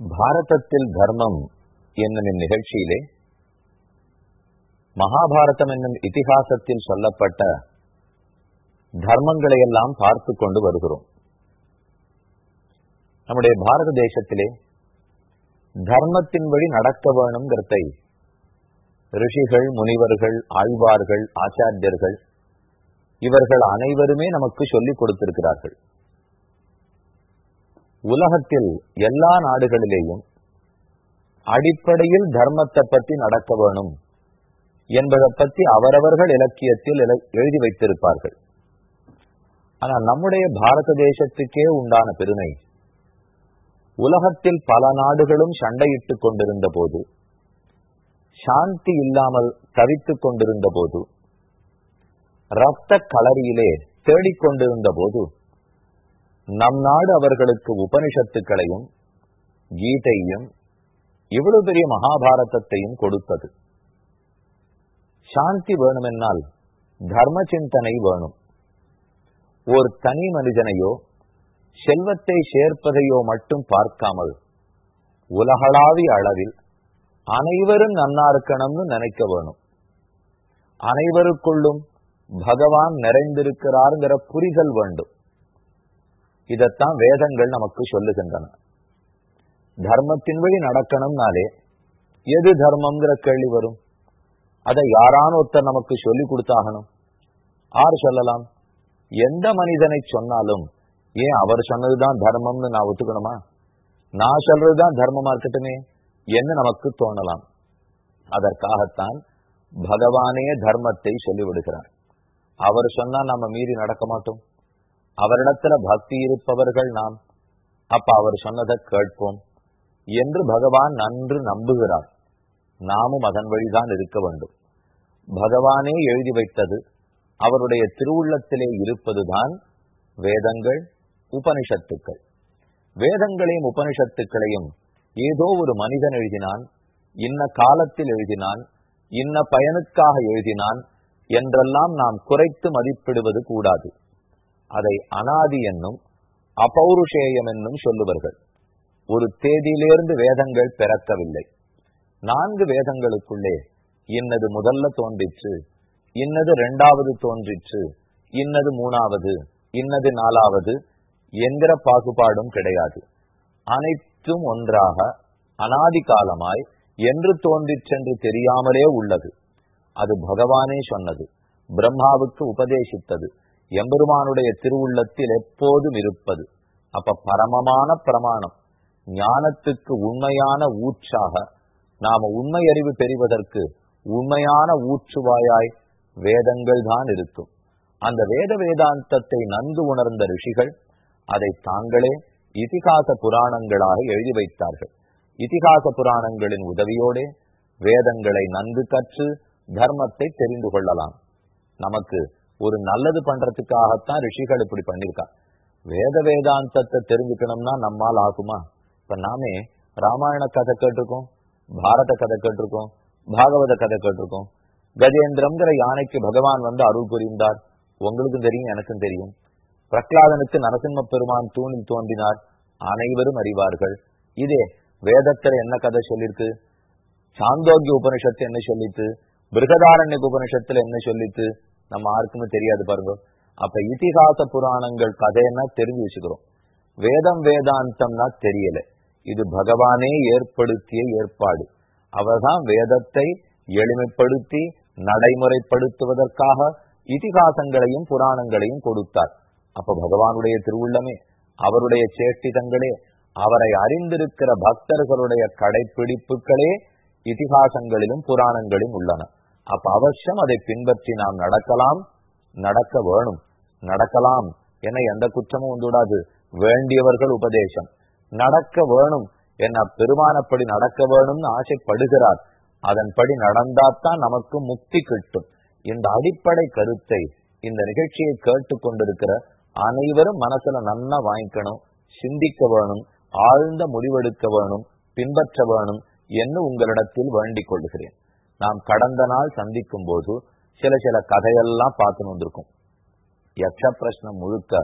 பாரதத்தில் தர்மம் என்னும் இந்நிகழ்ச்சியிலே மகாபாரதம் என்னும் இதிகாசத்தில் சொல்லப்பட்ட தர்மங்களை எல்லாம் பார்த்து கொண்டு வருகிறோம். நம்முடைய பாரத தேசத்திலே தர்மத்தின் வழி நடக்க வேணுங்கிறதை ரிஷிகள் முனிவர்கள் ஆழ்வார்கள் ஆச்சாரியர்கள் இவர்கள் அனைவருமே நமக்கு சொல்லிக் கொடுத்திருக்கிறார்கள். உலகத்தில் எல்லா நாடுகளிலேயும் அடிப்படையில் தர்மத்தை பற்றி நடக்க வேணும் என்பதை பற்றி அவரவர்கள் இலக்கியத்தில் எழுதி வைத்திருப்பார்கள். ஆனால் நம்முடைய பாரத தேசத்துக்கே உண்டான பெருமை உலகத்தில் பல நாடுகளும் சண்டையிட்டுக் கொண்டிருந்த போது சாந்தி இல்லாமல் தவித்துக் கொண்டிருந்த போது ரத்த களரியிலே தேடிக்கொண்டிருந்த போது நம் நாடு அவர்களுக்கு உபனிஷத்துக்களையும் கீதையும் இவ்வளவு பெரிய மகாபாரதத்தையும் கொடுத்தது. சாந்தி வேணுமென்னால் தர்ம சிந்தனை வேணும். ஒரு தனி மனிதனையோ செல்வத்தை சேர்ப்பதையோ மட்டும் பார்க்காமல் உலகளாவிய அளவில் அனைவரும் நன்னா இருக்கணும்னு நினைக்க வேணும். அனைவருக்குள்ளும் பகவான் நிறைந்திருக்கிறார்ங்கிற புரிதல் வேண்டும். இதத்தான் வேதங்கள் நமக்கு சொல்லுகின்றன. தர்மத்தின் வழி நடக்கணும்னாலே எது தர்மம்ங்கிற கேள்வி வரும். அதை யாரான ஒருத்தர் நமக்கு சொல்லி கொடுத்தாகணும். ஆறு சொல்லலாம்? எந்த மனிதனை சொன்னாலும் ஏன் அவர் சொன்னதுதான் தர்மம்னு நான் ஒத்துக்கணுமா? நான் சொல்றதுதான் தர்மமா இருக்கட்டுமே என்ன நமக்கு தோணலாம். அதற்காகத்தான் பகவானே தர்மத்தை சொல்லிவிடுகிறார். அவர் சொன்னா நம்ம மீறி நடக்க மாட்டோம். அவரிடத்துல பக்தி இருப்பவர்கள் நாம். அப்ப அவர் சொன்னதை கேட்போம். என்று பகவான் நன்று நம்புகிறார். நாமும் அதன் வழிதான் இருக்க வேண்டும். பகவானே எழுதி வைத்தது அவருடைய திருவுள்ளத்திலே இருப்பதுதான் வேதங்கள் உபனிஷத்துக்கள். வேதங்களையும் உபனிஷத்துக்களையும் ஏதோ ஒரு மனிதன் எழுதினான் இன்ன காலத்தில் எழுதினான் இன்ன பயனுக்காக எழுதினான் என்றெல்லாம் நாம் குறைத்து மதிப்பிடுவது கூடாது. அதை அனாதி என்னும் அபௌருஷேயம் என்னும் சொல்லுவார்கள் ஒரு தேதியிலிருந்து வேதங்கள் பிறக்கவில்லை. நான்கு வேதங்களுக்குள்ளே இன்னது முதல்ல தோன்றிற்று இன்னது இரண்டாவது தோன்றிற்று இன்னது மூணாவது இன்னது நாலாவது என்கிற பாகுபாடும் கிடையாது. அனைத்தும் ஒன்றாக அனாதி காலமாய் என்று தோன்றிற்றென்று தெரியாமலே உள்ளது. அது பகவானே சொன்னது பிரம்மாவுக்கு உபதேசித்தது எம்பெருமானுடைய திருவுள்ளத்தில் எப்போதும் இருப்பது. அப்ப பரமமான பிரமாணம். ஞானத்துக்கு உண்மையான ஊற்றாக நாம உண்மை அறிவு பெறுவதற்கு உண்மையான ஊற்றுவாயாய் வேதங்கள் தான் இருக்கும். அந்த வேத வேதாந்தத்தை நன்கு உணர்ந்த ரிஷிகள் அதை தாங்களே இதிகாச புராணங்களாக எழுதி வைத்தார்கள். இதிகாச புராணங்களின் உதவியோடே வேதங்களை நன்கு கற்று தர்மத்தை தெரிந்து கொள்ளலாம். நமக்கு ஒரு நல்லது பண்றதுக்காகத்தான் ரிஷிகள் இப்படி பண்ணிருக்கா வேத வேதாந்தத்தை தெரிஞ்சுக்கணும்னா நம்மால் ஆகுமா? இப்ப நாமே ராமாயண கதை கேட்டிருக்கோம் பாரத கதை கேட்டிருக்கோம் பாகவத கதை கேட்டிருக்கோம். கஜேந்திரம்ங்கிற யானைக்கு பகவான் வந்து அருள் புரிந்தார். உங்களுக்கும் தெரியும் எனக்கும் தெரியும். பிரகலாதனுக்கு நரசிம்ம பெருமான் தூணில் தோன்றினார். அனைவரும் அறிவார்கள். இதே வேதத்துல என்ன கதை சொல்லிருக்கு? சாந்தோக்கிய உபனிஷத்து என்ன சொல்லித்து பிருகதாரண்ய உபனிஷத்துல என்ன சொல்லித்து நம்ம யாருக்குமே தெரியாது பாருங்க. அப்ப இதிகாச புராணங்கள் கதைன்னா தெரிஞ்சு வச்சுக்கிறோம். வேதம் வேதாந்தம்னா தெரியல. இது பகவானே ஏற்படுத்திய ஏற்பாடு. அவர்தான் வேதத்தை எளிமைப்படுத்தி நடைமுறைப்படுத்துவதற்காக இதிகாசங்களையும் புராணங்களையும் கொடுத்தார். அப்ப பகவானுடைய திருவுள்ளமே அவருடைய சேஷ்டிதங்களே அவரை அறிந்திருக்கிற பக்தர்களுடைய கடைப்பிடிப்புகளே இதிகாசங்களிலும் புராணங்களிலும் உள்ளன. அப்ப அவசியம் அதை பின்பற்றி நாம் நடக்கலாம். நடக்க வேணும். நடக்கலாம் என எந்த குற்றமும் வந்துவிடாது. வேண்டியவர்கள் உபதேசம். நடக்க வேணும் என்ன பெருமானப்படி நடக்க வேணும்னு ஆசைப்படுகிறார். அதன்படி நடந்தாத்தான் நமக்கு முக்தி கிட்டும். இந்த அடிப்படை கருத்தை இந்த நிகழ்ச்சியை கேட்டு கொண்டிருக்கிற அனைவரும் மனசுல நன்னா வாங்கிக்கணும். சிந்திக்க வேணும். ஆழ்ந்த முடிவெடுக்க வேணும். பின்பற்ற வேணும். என்று உங்களிடத்தில் வேண்டிக் கொள்கிறேன். நாம் கடந்த நாள் சந்திக்கும் போது சில சில கதையெல்லாம் பார்த்துன்னு வந்திருக்கும். யக்ஷ பிரஷ்னம் முழுக்க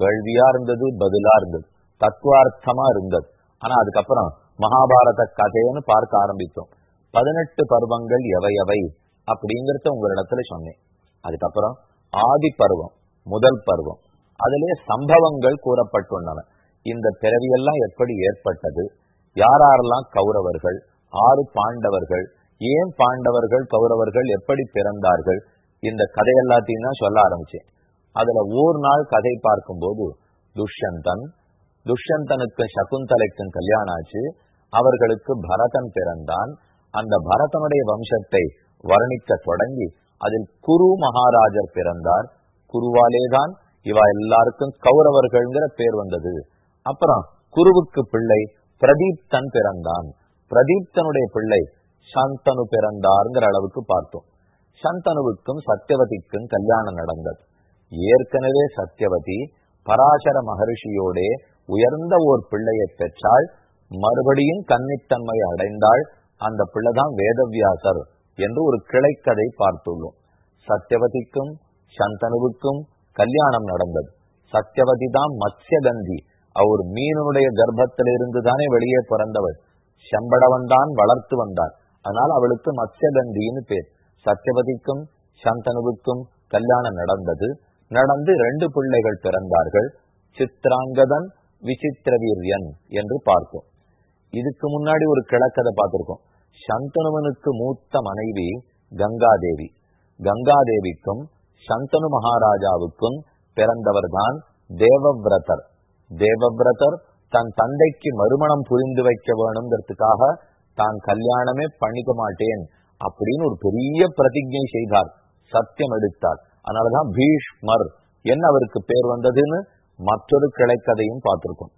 கேள்வியா இருந்தது பதிலா இருந்தது தத்துவார்த்தமா இருந்தது. ஆனா அதுக்கப்புறம் மகாபாரத கதைன்னு பார்க்க ஆரம்பித்தோம். பதினெட்டு பருவங்கள் எவை எவை அப்படிங்கறத உங்களிடத்துல சொன்னேன். அதுக்கப்புறம் ஆதி பருவம் முதல் பருவம் அதிலே சம்பவங்கள் கூறப்பட்டுள்ளன. இந்த பிறவியெல்லாம் எப்படி ஏற்பட்டது யாரெல்லாம் கௌரவர்கள் ஆறு பாண்டவர்கள் ஏன் பாண்டவர்கள் கௌரவர்கள் எப்படி பிறந்தார்கள்? இந்த கதை எல்லாத்தையும் தான் சொல்ல ஆரம்பிச்சேன். அதுல ஒரு நாள் கதை பார்க்கும்போது துஷ்யந்தன் துஷ்யந்தனுக்கு சகுந்தலைக்கும் கல்யாணம் ஆச்சு. அவர்களுக்கு பரதன் பிறந்தான். அந்த பரதனுடைய வம்சத்தை வர்ணிக்க தொடங்கி அதில் குரு மகாராஜர் பிறந்தார். குருவாலேதான் இவா எல்லாருக்கும் கௌரவர்கள்ங்கிற பேர் வந்தது. அப்புறம் குருவுக்கு பிள்ளை பிரதீப்தன் பிறந்தான். பிரதீப்தனுடைய பிள்ளை சந்தனு பிறந்தார்ங்கிற அளவுக்கு பார்த்தோம். சந்தனுவுக்கும் சத்தியவதிக்கும் கல்யாணம் நடந்தது. ஏற்கனவே சத்தியவதி பராசர மகர்ஷியோட உயர்ந்த ஓர் பிள்ளையை பெற்றாள். மறுபடியும் கன்னித்தன்மை அடைந்தாள். அந்த பிள்ளைதான் வேதவியாசர் என்று ஒரு கிளைக்கதை பார்த்துள்ளோம். சத்தியவதிக்கும் சந்தனுவுக்கும் கல்யாணம் நடந்தது. சத்தியவதி தான் மத்யகந்தி அவர் மீனுடைய கர்ப்பத்திலிருந்து தானே வெளியே பிறந்தவள் செம்படவன் தான் வளர்த்து வந்தார். அதனால் அவளுக்கு மத்யதந்தின்னு பேர். சத்தியவதிக்கும் சந்தனுவுக்கும் கல்யாணம் நடந்தது. நடந்து ரெண்டு பிள்ளைகள் பிறந்தார்கள். சித்ராங்கதன் விசித்திரவீரியன் என்று பார்த்தோம் இதுக்கு முன்னாடி ஒரு கிழக்கதை பார்த்திருக்கோம். சந்தனுவனுக்கு மூத்த மனைவி கங்காதேவி. கங்காதேவிக்கும் சந்தனு மகாராஜாவுக்கும் பிறந்தவர்தான் தேவவிரதர். தேவவிரதர் தன் தந்தைக்கு மறுமணம் புரிந்து வைக்க வேணுங்கிறதுக்காக தான் கல்யாணமே பண்ணிக்க மாட்டேன் அப்படின்னு ஒரு பெரிய பிரதிஜை செய்தார். சத்தியம் எடுத்தார். அதனாலதான் பீஷ்மர் என்ன அவருக்கு பேர் வந்ததுன்னு மற்றொரு கிளைக்கதையும் பார்த்திருக்கோம்.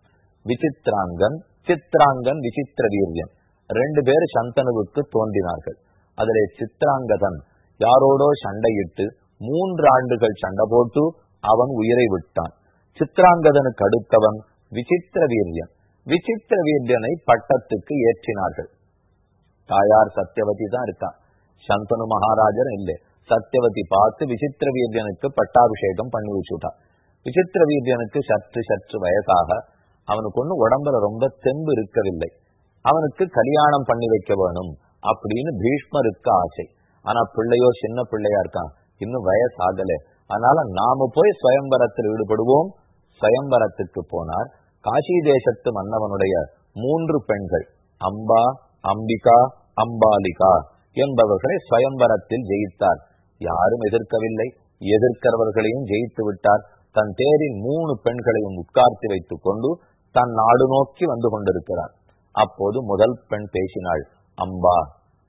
விசித்ராங்கன் சித்ராங்கன் விசித்திர வீரியன். ரெண்டு பேர் சந்தனுவுக்கு தோன்றினார்கள். அதிலே சித்ராங்கதன் யாரோடோ சண்டையிட்டு மூன்று ஆண்டுகள் சண்டை போட்டு அவன் உயிரை விட்டான். சித்ராங்கதனுக்கு அடுத்தவன் விசித்திர வீரியன். விசித்திர வீரியனை பட்டத்துக்கு ஏற்றினார்கள். தாயார் சத்தியவதி தான் இருக்கான். சந்தனு மகாராஜர் இல்லை. சத்தியவதி பார்த்து விசித்திர வீரியனுக்கு பட்டாபிஷேகம் பண்ணி வச்சுட்டான். விசித்திர வீரியனுக்கு சற்று சற்று வயசாக அவனுக்கு ஒண்ணு உடம்புல ரொம்ப தெம்பு இருக்கவில்லை. அவனுக்கு கல்யாணம் பண்ணி வைக்க வேணும் அப்படின்னு பீஷ்மருக்கு ஆசை. ஆனா பிள்ளையோ சின்ன பிள்ளையா இருக்கான். இன்னும் வயசாகல. அதனால நாம போய் சுயம்பரத்தில் ஈடுபடுவோம். சுயம்பரத்துக்கு போனார். காசி தேசத்து மன்னவனுடைய மூன்று பெண்கள். அம்பா அம்பிகா அம்பாலிகா என்பவர்களை சுயம்பரத்தில் ஜெயித்தார். யாரும் எதிர்க்கவில்லை. எதிர்க்கிறவர்களையும் ஜெயித்து விட்டார். தன் தேரின் மூணு பெண்களையும் உட்கார்த்தி வைத்துக் கொண்டு தன் நாடு நோக்கி வந்து கொண்டிருக்கிறார். அப்போது முதல் பெண் பேசினாள் அம்பா.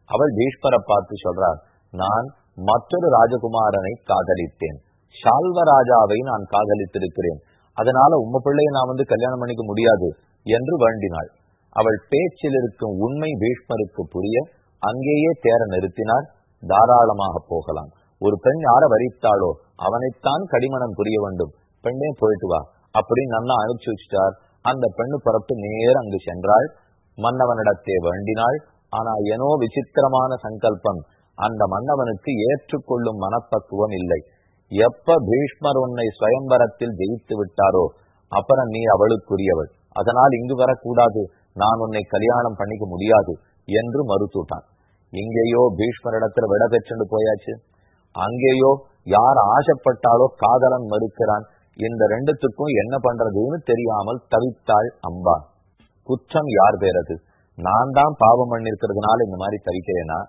அவள் பீஷ்மரை பார்த்து சொல்றார் நான் மற்றொரு ராஜகுமாரனை காதலித்தேன். சால்வராஜாவை நான் காதலித்திருக்கிறேன். அதனால உம்ம பிள்ளையை நான் வந்து கல்யாணம் பண்ணிக்க முடியாது என்று வேண்டினாள். அவள் பேச்சில் இருக்கும் உண்மை பீஷ்மருக்கு புரிய அங்கேயே தேர நிறுத்தினார். தாராளமாக போகலாம். ஒரு பெண் யார வரித்தாளோ அவனைத்தான் கடிமணம் புரிய வேண்டும். பெண்ணே போயிட்டு வா. அப்படின்னு நன்னா அனுப்பிச்சு வச்சிட்டார். அந்த பெண்ணு புறப்பட்டு நேர் அங்கு சென்றாள். மன்னவனிடத்தே வேண்டினாள். ஆனா எனோ விசித்திரமான சங்கல்பம். அந்த மன்னவனுக்கு ஏற்றுக்கொள்ளும் மனப்பக்குவம் இல்லை. எப்ப பீஷ்மர் உன்னை சுயம்பரத்தில் ஜெயித்து விட்டாரோ அப்புறம் நீ அவளுக்குரியவள். அதனால் இங்கு வரக்கூடாது. நான் உன்னை கல்யாணம் பண்ணிக்க முடியாது என்று மறுத்துட்டான் இங்கேயோ பீஷ்மரிடத்துல விட பெற்று போயாச்சு. அங்கேயோ யார் ஆசைப்பட்டாலோ காதலன் மறுக்கிறான். இந்த ரெண்டுத்துக்கும் என்ன பண்றதுன்னு தெரியாமல் தவித்தாள் அம்பா. குற்றம் யார் பேரது? நான் தான் பாவம் பண்ணிருக்கிறதுனால இந்த மாதிரி தவிக்கிறேனா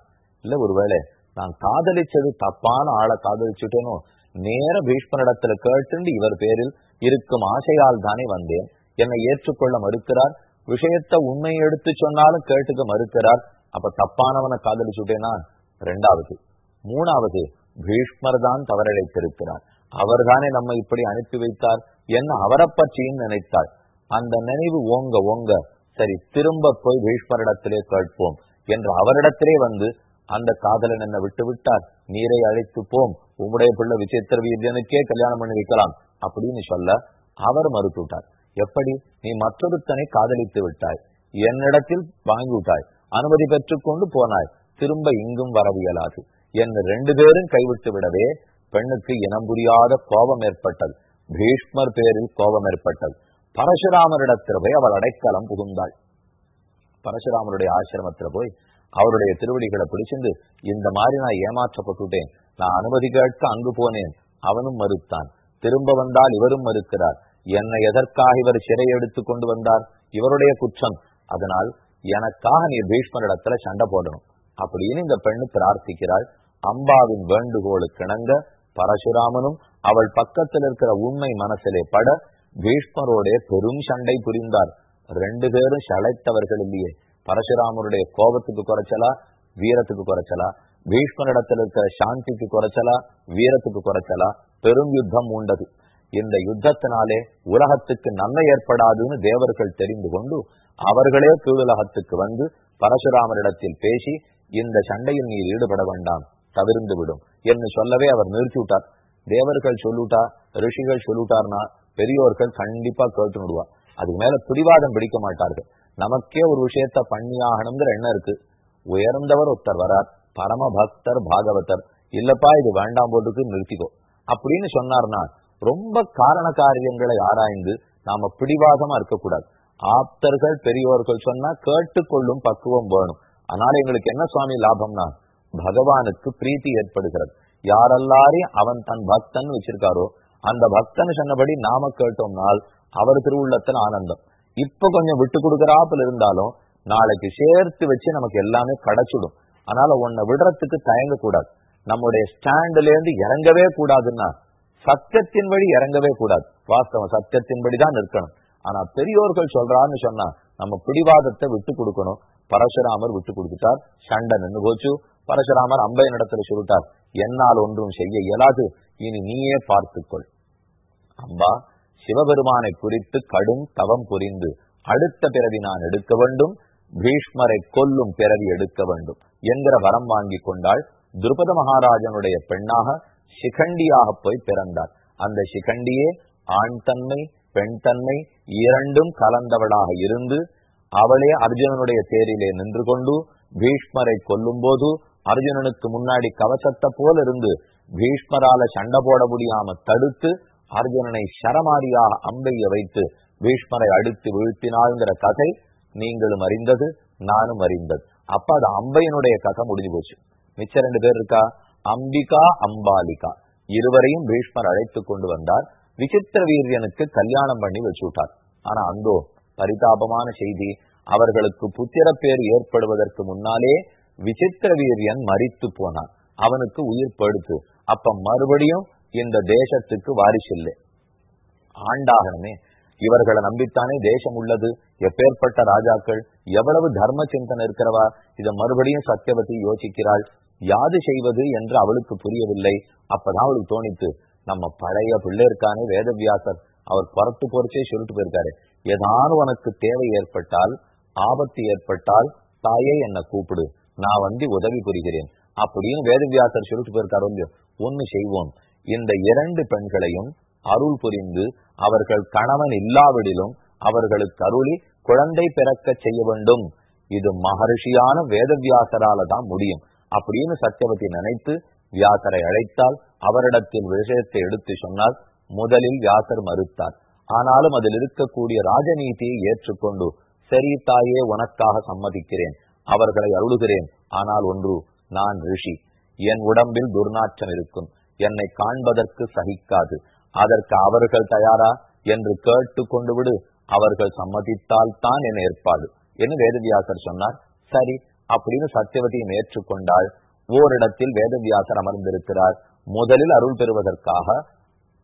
இல்ல ஒருவேளை நான் காதலிச்சது தப்பான ஆளை காதலிச்சுட்டேனோ? நேர பீஷ்மனிடத்துல கேட்டு இவர் பேரில் இருக்கும் ஆசையால் தானே வந்தேன். என்னை ஏற்றுக்கொள்ள மறுக்கிறார். விஷயத்த உண்மை எடுத்து சொன்னாலும் கேட்டுக்க மறுக்கிறார். அப்ப தப்பானவனை காதலிச்சுட்டேனா ரெண்டாவது. மூணாவது பீஷ்மர் தான் தவறிழைத்திருக்கிறார். அவர்தானே நம்ம இப்படி அனுப்பி வைத்தார். என்ன அவரை பற்றியும் நினைத்தார். அந்த நினைவு ஓங்க ஓங்க சரி திரும்ப போய் பீஷ்மரிடத்திலே கேட்போம் என்று அவரிடத்திலே வந்து அந்த காதலன் என்ன விட்டு விட்டார். நீரை அழைத்து போம். உம்முடைய பிள்ளை விசித்திர வீரியனுக்கே கல்யாணம் பண்ணி வைக்கலாம் அப்படின்னு சொல்ல அவர் மறுத்துவிட்டார். எப்படி? நீ மற்றொருத்தனை காதலித்து விட்டாய். என்னிடத்தில் வாங்கி விட்டாய். அனுமதி பெற்றுக்கொண்டு போனாய். திரும்ப இங்கும் வரவியலாது என்ன ரெண்டு பேரும் கைவிட்டு விடவே பெண்ணுக்கு இனம் புரியாத கோபம் ஏற்பட்டது. பீஷ்மர் பேரில் கோபம் ஏற்பட்டது. பரசுராமரிடத்தில் போய் அவள் அடைக்கலம் புகுந்தாள். பரசுராமருடைய ஆசிரமத்துல போய் அவருடைய திருவடிகளை பிடிச்சிருந்து இந்த மாதிரி நான் ஏமாற்றப்பட்டுட்டேன். நான் அனுமதி கேட்க அங்கு போனேன். அவனும் மறுத்தான். திரும்ப வந்தால் இவரும் மறுக்கிறார். என்னை எதற்காக இவர் சிறை எடுத்து கொண்டு வந்தார்? இவருடைய குற்றம். அதனால் எனக்காக நீ பீஷ்மரிடத்துல சண்டை போடணும். அப்படின்னு இந்த பெண்ணு பிரார்த்திக்கிறாள். அம்பாவின் வேண்டுகோளுக்கு இணங்க பரசுராமனும் அவள் பக்கத்தில் இருக்கிற உண்மை மனசிலே பட பீஷ்மரோடைய பெரும் சண்டை புரிந்தார். ரெண்டு பேரும் சளைத்தவர்கள் இல்லையே. பரசுராமருடைய கோபத்துக்கு குறைச்சலா? வீரத்துக்கு குறைச்சலா? பீஷ்மரிடத்தில் இருக்கிற சாந்திக்கு குறைச்சலா? வீரத்துக்கு குறைச்சலா? பெரும் யுத்தம் உண்டது இந்த யுத்தத்தினாலே உலகத்துக்கு நன்மை ஏற்படாதுன்னு தேவர்கள் தெரிந்து கொண்டு அவர்களே கீழுலகத்துக்கு வந்து பரசுராமரிடத்தில் பேசி இந்த சண்டையில் நீர் ஈடுபட வேண்டாம் தவிர்ந்து விடும் என்று சொல்லவே அவர் நிறுத்தி விட்டார். தேவர்கள் சொல்லுட்டா ரிஷிகள் சொல்லுட்டார்னா பெரியோர்கள் கண்டிப்பா கேட்டு விடுவா அதுக்கு மேல பிடிவாதம் பிடிக்க மாட்டார்கள். நமக்கே ஒரு விஷயத்த பண்ணியாகணுங்கிற எண்ணம் இருக்கு. உயர்ந்தவர் ஒருத்தர் வரார் பரம பக்தர் பாகவதர். இல்லப்பா இது வேண்டாம் போட்டுக்கு நிறுத்திக்கோ. அப்படின்னு சொன்னார்னா ரொம்ப காரண காரியங்களை ஆராய்ந்து நாம பிடிவாதமா இருக்கக்கூடாது. ஆப்தர்கள் பெரியோர்கள் சொன்னா கேட்டுக்கொள்ளும் பக்குவம் வேணும். அதனால எங்களுக்கு என்ன சுவாமி லாபம்னா பகவானுக்கு பிரீத்தி ஏற்படுகிறது. யாரெல்லாரையும் அவன் தன் பக்தன் வச்சிருக்காரோ அந்த பக்தன் சொன்னபடி நாம கேட்டோம்னால் அவர் திருவுள்ளத்தின் ஆனந்தம். இப்ப கொஞ்சம் விட்டு கொடுக்கறாப்புல இருந்தாலும் நாளைக்கு சேர்த்து வச்சு நமக்கு எல்லாமே கிடைச்சிடும். அதனால உன்னை விடுறதுக்கு தயங்க கூடாது நம்முடைய ஸ்டாண்ட்ல இருந்து இறங்கவே கூடாதுன்னா சத்தியத்தின் வழி இறங்கவே கூடாது. வாஸ்தவம் சத்தியத்தின்படி தான் நிற்கணும். ஆனா பெரியோர்கள் சொல்றான்னு சொன்னா நம்ம பிடிவாதத்தை விட்டு கொடுக்கணும். பரசுராமர் விட்டு கொடுத்துட்டார். சண்டை நின்று போச்சு. பரசுராமர் அம்பை நடத்துல சொல்லிட்டார். என்னால் ஒன்றும் செய்ய இயலாது. இனி நீயே பார்த்துக்கொள் அம்பா சிவபெருமானை குறித்து கடும் தவம் புரிந்து அடுத்த பிறவி நான் எடுக்க வேண்டும். பீஷ்மரை கொல்லும் பிறவி எடுக்க வேண்டும் என்கிற வரம் வாங்கி கொண்டால் துருபத மகாராஜனுடைய பெண்ணாக சிகண்டியாக போய் பிறந்தார். அந்த சிகண்டியே ஆண் தன்மை பெண் தன்மை இரண்டும் கலந்தவளாக இருந்து அவளே அர்ஜுனனுடைய தேரிலே நின்று கொண்டு பீஷ்மரை கொல்லும் போது அர்ஜுனனுக்கு முன்னாடி கவசத்தை போல இருந்து பீஷ்மரால சண்டை போட முடியாம தடுத்து அர்ஜுனனை சரமாரியாக அம்பைய வைத்து பீஷ்மரை அடித்து வீழ்த்தினாள்ங்கிற கதை நீங்களும் அறிந்தது நானும் அறிந்தது. அப்ப அது அம்பையனுடைய கதை முடிஞ்சு போச்சு. மிச்ச ரெண்டு பேர் இருக்கா? அம்பிகா அம்பாலிகா. இருவரையும் பீஷ்மர் அழைத்து கொண்டு வந்தார். விசித்திர வீரியனுக்கு கல்யாணம் பண்ணி வச்சு விட்டார். ஆனா அந்தோ பரிதாபமான செய்தி. அவர்களுக்கு புத்திர பேர் ஏற்படுவதற்கு முன்னாலே விசித்திர வீரியன் மறித்து போனான். அவனுக்கு உயிர் படுத்து. அப்ப மறுபடியும் இந்த தேசத்துக்கு வாரிசில்லை ஆண்டாகணுமே இவர்களை நம்பித்தானே தேசம் உள்ளது. எப்பேற்பட்ட ராஜாக்கள் எவ்வளவு தர்ம சிந்தனை இருக்கிறவா? இதை மறுபடியும் சத்தியவதி யோசிக்கிறாள். யாது செய்வது என்று அவளுக்கு புரியவில்லை. அப்பதான் அவளுக்கு தோணித்து நம்ம பழைய பிள்ளை இருக்கானே வேதவியாசர் அவர் புறத்து பொறிச்சே சொல்லிட்டு போயிருக்காரு. ஏதாவது உனக்கு தேவை ஏற்பட்டால் ஆபத்து ஏற்பட்டால் தாயே என்னை கூப்பிடு. நான் வந்து உதவி புரிகிறேன். அப்படின்னு வேதவியாசர் சொல்லிட்டு போயிருக்காரு வந்து ஒண்ணு செய்வோம். இந்த இரண்டு பெண்களையும் அருள் புரிந்து அவர்கள் கணவன் இல்லாவிடிலும் அவர்களுக்கு அருளி குழந்தை பிறக்க செய்ய வேண்டும். இது மகர்ஷியான வேதவியாசரால தான் முடியும். அப்படின்னு சத்தியவதி நினைத்து வியாசரை அழைத்தால் அவரிடத்தில் விஷயத்தை எடுத்து சொன்னால் முதலில் வியாசர் மறுத்தார். ஆனாலும் அதில் இருக்கக்கூடிய ராஜநீதியை ஏற்றுக்கொண்டு சரி தாயே உனக்காக சம்மதிக்கிறேன். அவர்களை அருளுகிறேன். ஆனால் ஒன்று நான் ரிஷி. என் உடம்பில் துர்நாற்றம் இருக்கும். என்னை காண்பதற்கு சகிக்காது. அதற்கு அவர்கள் தயாரா? என்று கேட்டு கொண்டு விடு. அவர்கள் சம்மதித்தால் தான் என ஏற்பாடு. என்று வேதவியாசர் சொன்னார். சரி அப்படின்னு சத்தியவதியும் ஏற்றுக்கொண்டால் ஓரிடத்தில் வேதவியாசர் அமர்ந்திருக்கிறார். முதலில் அருள் பெறுவதற்காக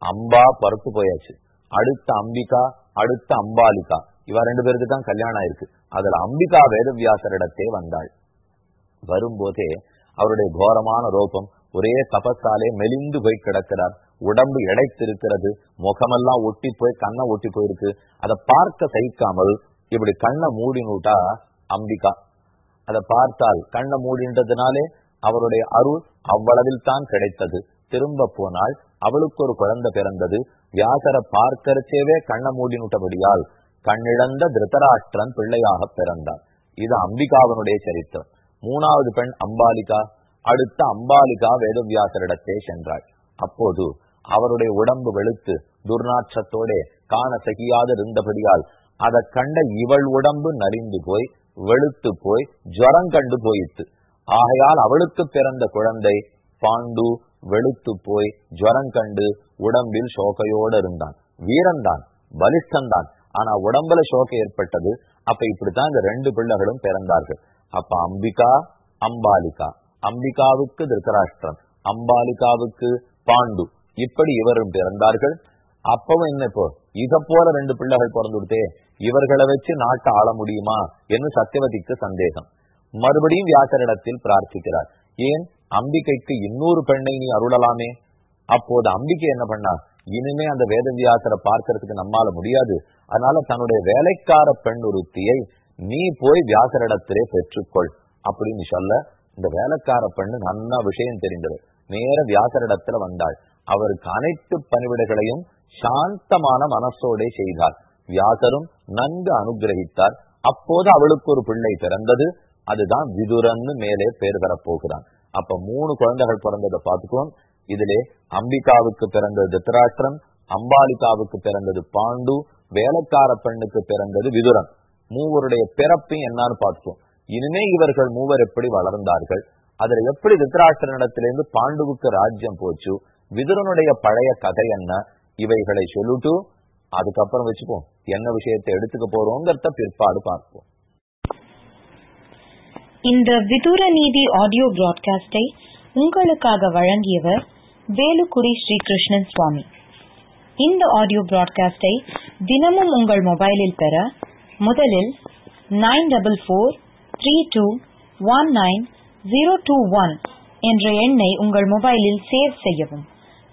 அம்பா பருத்து போயாச்சு. அடுத்த அம்பிகா அடுத்த அம்பாலிகா. இவ ரெண்டு பேருக்கு தான் கல்யாணம் ஆயிருக்கு. அதுல அம்பிகா வேதவியாசரிடத்தே வந்தாள். வரும்போதே அவருடைய கோரமான ரோபம் ஒரே தபத்தாலே மெலிந்து போய் கிடக்கிறார். உடம்பு இடைத்திருக்கிறது முகமெல்லாம் ஒட்டி போய் கண்ணை ஒட்டி போயிருக்கு. அதை பார்க்க சகிக்காமல் இப்படி கண்ணை மூடினுட்டா அம்பிகா. அதை பார்த்தால் கண்ணை மூடின்றதுனாலே அவருடைய அருள் அவ்வளவில் தான் கிடைத்தது. திரும்ப போனால் அவளுக்கு ஒரு குழந்தை பிறந்தது. வியாசரை பார்க்கறச்சேவே கண்ணை மூடினுட்டபடியால் கண்ணிழந்த திருத்தராஷ்டிரன் பிள்ளையாக பிறந்தார் இது அம்பிகாவனுடைய சரித்திரம். மூணாவது பெண் அம்பாலிகா. அடுத்த அம்பாலிகா வேதவியாசரிடத்தே சென்றாள். அப்போது அவருடைய உடம்பு வெளுத்து துர்நாற்றத்தோட காண சகியாது இருந்தபடியால் அதை கண்ட இவள் உடம்பு நரிந்து போய் வெளுத்து போய் ஜரம் கண்டு போயிற்று. ஆகையால் அவளுக்கு பிறந்த குழந்தை பாண்டு வெளுத்து போய் ஜரம் கண்டு உடம்பில் சோகையோடு இருந்தான். வீரன்தான் பலிஷ்டன்தான் ஆனா உடம்புல சோகை ஏற்பட்டது. அப்ப இப்படித்தான் இந்த ரெண்டு பிள்ளைகளும் பிறந்தார்கள். அப்ப அம்பிகா அம்பாலிகா. அம்பிகாவுக்கு திருத்தராஷ்டிரம் அம்பாலிகாவுக்கு பாண்டு. இப்படி இவரும் பிறந்தார்கள். அப்பவும் என்ன இப்போ? இத போல ரெண்டு பிள்ளைகள் பிறந்துடுத்தே இவர்களை வச்சு நாட்டை ஆள முடியுமா என்று சத்தியவதிக்கு சந்தேகம். மறுபடியும் வியாசரிடத்தில் பிரார்த்திக்கிறார். ஏன்? அம்பிகைக்கு இன்னொரு பெண்ணை நீ அருளலாமே. அப்போது அம்பிகை என்ன பண்ணா? இனிமே அந்த வேதவியாசரை பார்க்கறதுக்கு நம்மால முடியாது. அதனால தன்னுடைய வேலைக்கார பெண் ஒருத்தியை நீ போய் வியாசரிடத்திலே பெற்றுக்கொள் அப்படின்னு சொல்ல இந்த வேலைக்கார பெண்ணு நன்னா விஷயம் தெரிந்தது. நேர வியாசரிடத்துல வந்தாள். அவருக்கு அனைத்து பணிவிடைகளையும் சாந்தமான மனசோட செய்தார். வியாசரும் நன்கு அனுகிரகித்தார். அப்போது அவளுக்கு ஒரு பிள்ளை பிறந்தது. அதுதான் விதுரன்னு மேலே பேர் பெறப்போகிறான் அப்ப மூணு குழந்தைகள் பிறந்ததை பார்த்துக்கோம் இதிலே அம்பிகாவுக்கு பிறந்தது திருத்தராஷ்டிரம் அம்பாலிகாவுக்கு பிறந்தது பாண்டு வேலைக்கார பெண்ணுக்கு பிறந்தது விதுரன் மூவருடைய பிறப்பையும் என்னன்னு பார்த்துக்கோம் இனிமே இவர்கள் மூவர் எப்படி வளர்ந்தார்கள்? அதுல எப்படி திருத்தராஷ்டிரனிடத்திலிருந்து பாண்டுவுக்கு ராஜ்யம் போச்சு? விதுரனுடைய பழைய கதை என்ன? இவைகளை சொல்லிட்டு அதுக்கப்புறம் வச்சுப்போம் என்ன விஷயத்தை எடுத்துக்க போறோங்கிறத பிற்பாடு பார்ப்போம். இந்த விதூர நீதி ஆடியோ பிராட்காஸ்டை உங்களுக்காக வழங்கியவர் வேலுக்குடி ஸ்ரீகிருஷ்ணன் சுவாமி. இந்த ஆடியோ பிராட்காஸ்டை தினமும் உங்கள் மொபைலில் பெற முதலில் nine double four three two one nine zero two one என்ற எண்ணை உங்கள் மொபைலில் சேவ் செய்யவும்.